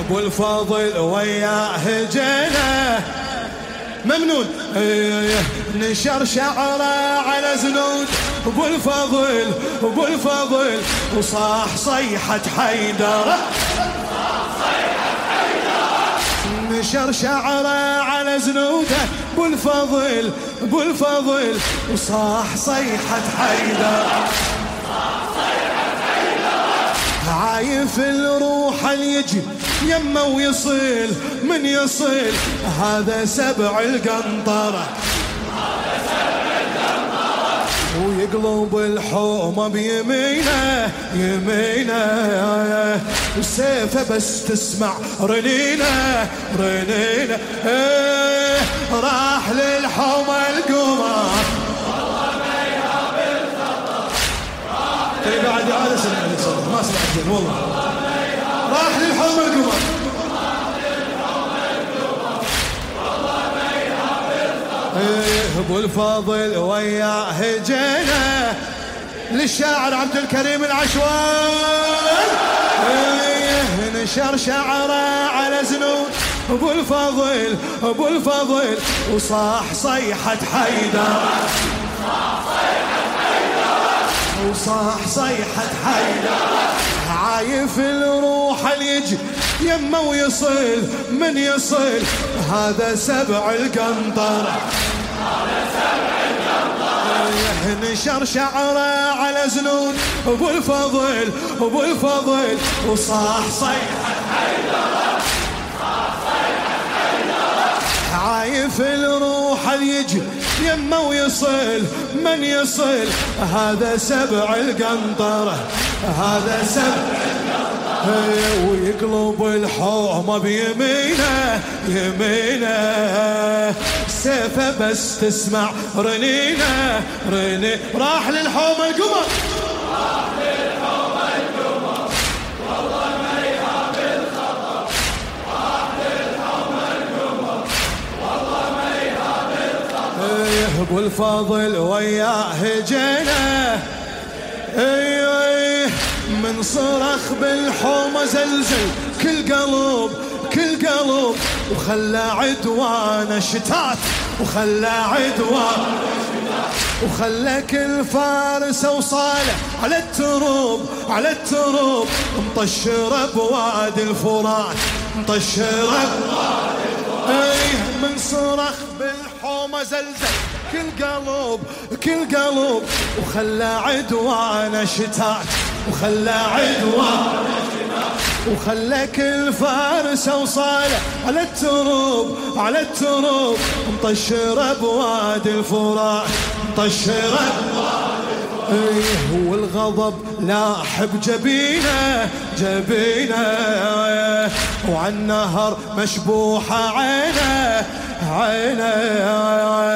ابو الفضل وياه جينا ممنون. نشر شعره على زنود ابو الفضل ابو الفضل وصاح صيحة حيدر نشر شعره على زنوده ابو الفضل ابو الفضل وصاح صيحة حيدر. عايف الروح اللي يجي، يمه ويصيل من يصيل هذا سبع القنطرة. ويقلب الحومة بيمينه، يمينه. سيفه بس تسمع رنينه رنينه ايه راح للحومة القمر. طيب بعد هذا سمع ما سمعت زين، والله. راح للحوم القمر. ايه ابو الفضل وياه جينا للشاعر عبد الكريم العشوان ايه نشر شعره على زنود ابو الفضل ابو الفضل، وصاح صيحة حيدر. وصاح صيحة حيدر. عايف الروح اللي يمه ويصل، من يصل، هذا سبع القنطرة. نشر شعره على زنون ابو الفضل ابو الفضل، وصاح صيحة حيدرة عايف الروح يجي، يمه ويصل، من يصل؟ هذا سبع القنطرة، هذا سبع ويقلب الحومة بيمينه، يمينه. سيفه بس تسمع. رنينه رني. راح للحومة القمر. راح للحومة القمر. والله ما يهاب راح للحومة القمر. والله ما يهاب الخطر ابو الفضل وياه جينا اي من صرخ بالحومة زلزل. كل قلب كل قلب وخلى عدوان شتات، وخلى عدوان. وخلى كل فارس وصالح على التروب على التروب. مطشرة بوادي الفرات مطشرة بوادي الفرات. من صرخ بالحومة زلزل، كل قلب كل قلب. وخلى عدوان شتات، وخلى عدوان. وخلى كل فارس وصالح على التروب على التروب مطشرة بوادي الفرات مطشرة ايه والغضب لاح بجبينه جبينه. وعن النهر مشبوحة عينه عينه.